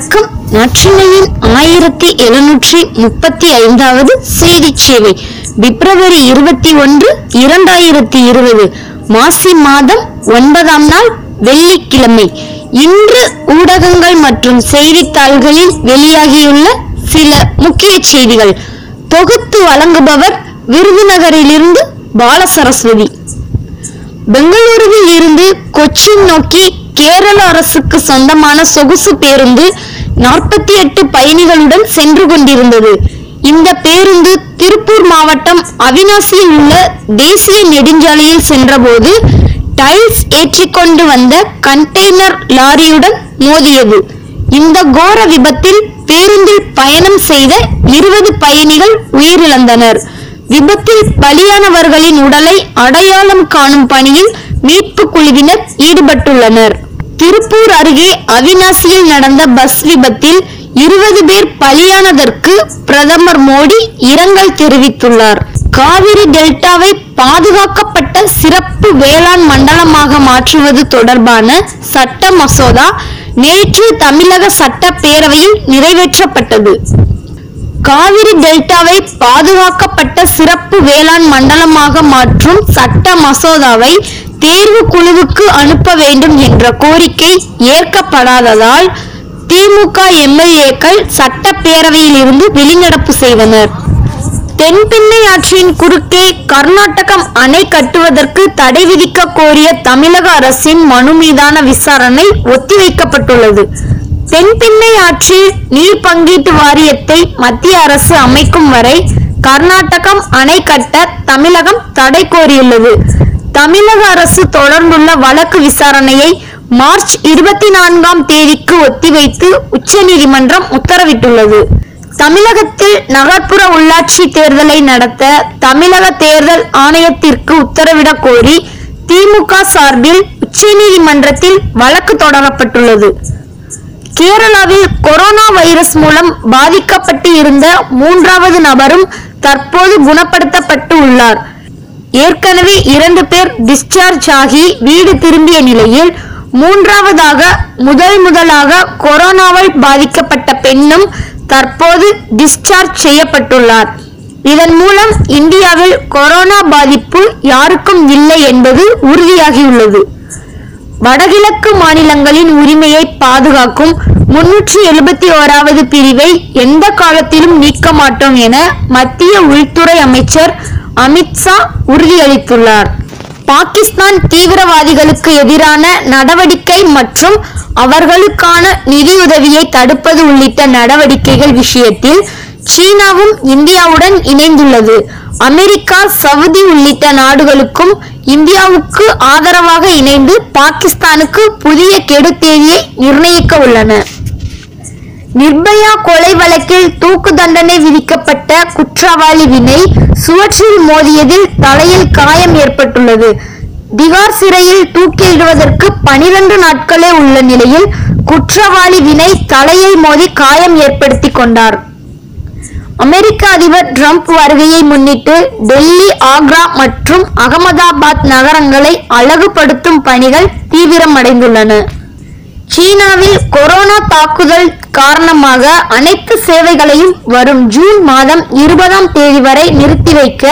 வணக்கம். நற்றினையின் ஆயிரத்தி எழுநூற்றி முப்பத்தி ஐந்தாவது செய்தி சேவை. பிப்ரவரி இருபத்தி ஒன்று இரண்டாயிரத்தி இருபது மாசி மாதம் ஒன்பதாம் நாள் வெள்ளிக்கிழமை. இன்று ஊடகங்கள் மற்றும் செய்தித்தாள்களில் வெளியாகியுள்ள சில முக்கிய செய்திகள். தொகுத்து வழங்குபவர் விருதுநகரிலிருந்து பாலசரஸ்வதி. பெங்களூருவில் இருந்து கொச்சின் நோக்கி கேரள அரசுக்கு சொந்தமான சொகுசு பேருந்து நாற்பத்தி எட்டு பயணிகளுடன் சென்று கொண்டிருந்தது. இந்த பேருந்து திருப்பூர் மாவட்டம் அவினாசியில் உள்ள தேசிய நெடுஞ்சாலையில் சென்றபோது டைல்ஸ் ஏற்றிக்கொண்டு வந்த கண்டெய்னர் லாரியுடன் மோதியது. இந்த கோர விபத்தில் பேருந்தில் பயணம் செய்த இருபது பயணிகள் உயிரிழந்தனர். விபத்தில் பலியானவர்களின் உடலை அடையாளம் காணும் பணியில் மீட்பு குழுவினர் ஈடுபட்டுள்ளனர். திருப்பூர் அருகே அவிநாசியில் நடந்த பஸ் விபத்தில் இருபது பேர் பலியானதற்கு பிரதமர் மோடி இரங்கல் தெரிவித்துள்ளார். காவிரி டெல்டாவை பாதுகாக்கப்பட்ட சிறப்பு வேளாண் மண்டலமாக மாற்றுவது தொடர்பான சட்ட மசோதா நேற்று தமிழக சட்டப்பேரவையில் நிறைவேற்றப்பட்டது. காவிரி டெல்டாவை பாதுகாக்கப்பட்ட சிறப்பு வேளாண் மண்டலமாக மாற்றும் சட்ட மசோதாவை தேர்வு குழுவுக்கு அனுப்ப வேண்டும் என்ற கோரிக்கை ஏற்கப்படாததால் திமுக எம்எல்ஏக்கள் சட்டப்பேரவையில் இருந்து வெளிநடப்பு செய்தனர். தென்பெண்ணை ஆற்றின் குறுக்கே கர்நாடகம் அணை கட்டுவதற்கு தடை விதிக்க கோரிய தமிழக அரசின் மனு மீதான விசாரணை ஒத்திவைக்கப்பட்டுள்ளது. தென்பெண்ணை ஆற்றில் நீர் பங்கீட்டு வாரியத்தை மத்திய அரசு அமைக்கும் வரை கர்நாடகம் அணை கட்ட தமிழகம் தடை கோரியுள்ளது. தமிழக அரசு தொடர்ந்துள்ள வழக்கு விசாரணையை மார்ச் இருபத்தி நான்காம் தேதிக்கு ஒத்திவைத்து உச்சநீதிமன்றம் உத்தரவிட்டுள்ளது. தமிழகத்தில் நகர்ப்புற உள்ளாட்சி தேர்தலை நடத்த தமிழக தேர்தல் ஆணையத்திற்கு உத்தரவிடக் கோரி திமுக சார்பில் உச்சநீதிமன்றத்தில் வழக்கு தொடரப்பட்டுள்ளது. கேரளாவில் கொரோனா வைரஸ் மூலம் பாதிக்கப்பட்டு இருந்த மூன்றாவது நபரும் தற்போது குணப்படுத்தப்பட்டு உள்ளார். ஏற்கனவே இரண்டு பேர் டிஸ்சார்ஜ் ஆகி வீடு திரும்பிய நிலையில் மூன்றாவதாக முதல் முதலாக கொரோனாவால் பாதிக்கப்பட்ட பெண்ணும் தற்போது டிஸ்சார்ஜ் செய்யப்பட்டுள்ளார். இதன் மூலம் இந்தியாவில் கொரோனா பாதிப்பு யாருக்கும் இல்லை என்பது உறுதியாகியுள்ளது. வடகிழக்கு மாநிலங்களின் உரிமையை பாதுகாக்கும் முன்னூற்றி எழுபத்தி ஓராவது பிரிவை எந்த காலத்திலும் நீக்க மாட்டோம் என மத்திய உள்துறை அமைச்சர் அமித்ஷா உறுதியளித்துள்ளார். பாகிஸ்தான் தீவிரவாதிகளுக்கு எதிரான நடவடிக்கை மற்றும் அவர்களுக்கான நிதியுதவியை தடுப்பது உள்ளிட்ட நடவடிக்கைகள் விஷயத்தில் சீனாவும் இந்தியாவுடன் இணைந்துள்ளது. அமெரிக்கா சவுதி உள்ளிட்ட நாடுகளுக்கும் இந்தியாவுக்கு ஆதரவாக இணைந்து பாகிஸ்தானுக்கு புதிய கெடு தேதியை நிர்ணயிக்க உள்ளன. நிர்பயா கொலை வழக்கில் தூக்கு தண்டனை விதிக்கப்பட்ட குற்றவாளி வினை சுவற்றில் மோதியதில் தலையில் காயம் ஏற்பட்டுள்ளது. திகார் சிறையில் தூக்கிலிடுவதற்கு பனிரெண்டு நாட்களே உள்ள நிலையில் குற்றவாளி வினை தலையை மோதி காயம் ஏற்படுத்திக் கொண்டார். அமெரிக்க அதிபர் ட்ரம்ப் வருகையை முன்னிட்டு டெல்லி ஆக்ரா மற்றும் அகமதாபாத் நகரங்களை அழகுபடுத்தும் பணிகள் தீவிரமடைந்துள்ளன. சீனாவில் கொரோனா தாக்குதல் காரணமாக அனைத்து சேவைகளையும் வரும் ஜூன் மாதம் இருபதாம் தேதி வரை நிறுத்தி வைக்க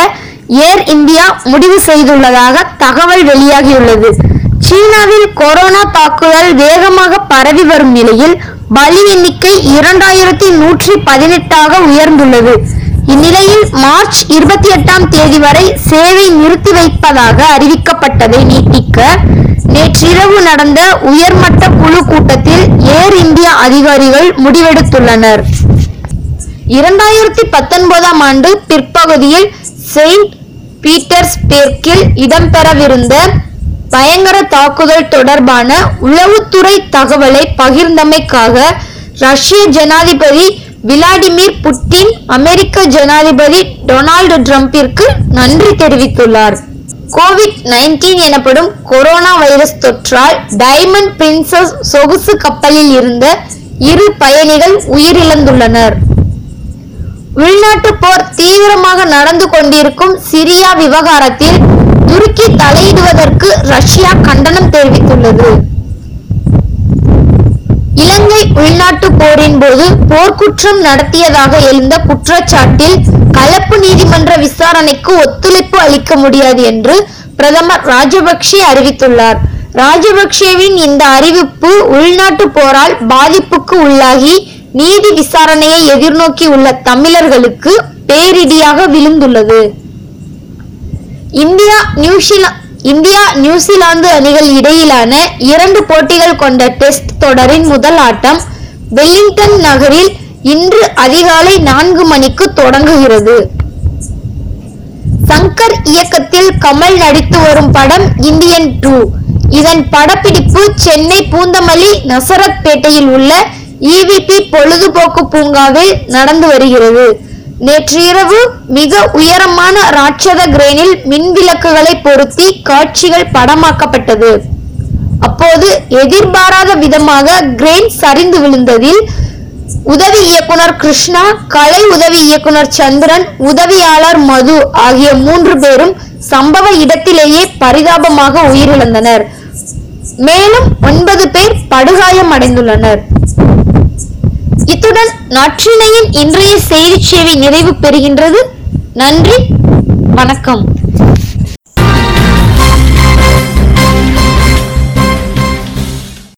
ஏர் இந்தியா முடிவு செய்துள்ளதாக தகவல் வெளியாகியுள்ளது. சீனாவில் கொரோனா தாக்குதல் வேகமாக பரவி வரும் நிலையில் பலி எண்ணிக்கை இரண்டாயிரத்தி நூற்றி பதினெட்டாக உயர்ந்துள்ளது. இந்நிலையில் மார்ச் இருபத்தி எட்டாம் தேதி வரை சேவை நிறுத்தி வைப்பதாக அறிவிக்கப்பட்டதை நீட்டிக்க நேற்றிரவு நடந்த உயர்மட்ட குழு கூட்டத்தில் ஏர் இந்தியா அதிகாரிகள் முடிவெடுத்துள்ளனர். இரண்டாயிரத்தி பத்தொன்பதாம் ஆண்டு பிற்பகுதியில் செயின்ட் பீட்டர்ஸ்பேர்க்கில் இடம்பெறவிருந்த பயங்கர தாக்குதல் தொடர்பான உளவுத்துறை தகவலை பகிர்ந்தமைக்காக ரஷ்ய ஜனாதிபதி விளாடிமிர் புட்டின் அமெரிக்க ஜனாதிபதி டொனால்டு ட்ரம்பிற்கு நன்றி தெரிவித்துள்ளார். கோவிட் 19 எனப்படும் கொரோனா வைரஸ் தொற்றால் டைமண்ட் பிரின்சஸ் சொகுசு கப்பலில் இருந்த இரு பயணிகள் உயிரிழந்துள்ளனர். உள்நாட்டு போர் தீவிரமாக நடந்து கொண்டிருக்கும் சிரியா விவகாரத்தில் துருக்கி தலையிடுவதற்கு ரஷ்யா கண்டனம் தெரிவித்துள்ளது. உள்நாட்டு போரின் போது போர்க்குற்றம் நடத்தியதாக எழுந்த குற்றச்சாட்டில் கலப்பு நீதிமன்ற விசாரணைக்கு ஒத்துழைப்பு அளிக்க முடியாது என்று பிரதமர் ராஜபக்சே அறிவித்துள்ளார். ராஜபக்சேவின் இந்த அறிவிப்பு உள்நாட்டு போரால் பாதிப்புக்கு உள்ளாகி நீதி விசாரணையை எதிர்நோக்கி உள்ள தமிழர்களுக்கு பேரிடியாக விழுந்துள்ளது. India New Zealand India New Zealand அணிகள் இடையிலான இரண்டு போட்டிகள் கொண்ட டெஸ்ட் தொடரின் முதல் ஆட்டம் வெல்லிங்டன் நகரில் இன்று அதிகாலை நான்கு மணிக்கு தொடங்குகிறது. சங்கர் இயக்கத்தில் கமல் நடித்து வரும் படம் இந்தியன் டூ. இதன் படப்பிடிப்பு சென்னை பூந்தமல்லி நசரத்பேட்டையில் உள்ள இவிபி பொழுதுபோக்கு பூங்காவில் நடந்து வருகிறது. நேற்று இரவு மிக உயரமான ராட்சத கிரேனில் மின்விளக்குகளை பொருத்தி காட்சிகள் படமாக்கப்பட்டது. அப்போது எதிர்பாராத விதமாக கிரேன் சரிந்து விழுந்ததில் உதவி இயக்குனர் கிருஷ்ணா கலை உதவி இயக்குனர் சந்திரன் உதவியாளர் மது ஆகிய மூன்று பேரும் சம்பவ இடத்திலேயே பரிதாபமாக உயிரிழந்தனர். மேலும் ஒன்பது பேர் படுகாயம் அடைந்துள்ளனர் இத்துடன் நற்றினையின் இன்றைய செய்தி சேவை நிறைவு பெறுகின்றது. நன்றி. வணக்கம்.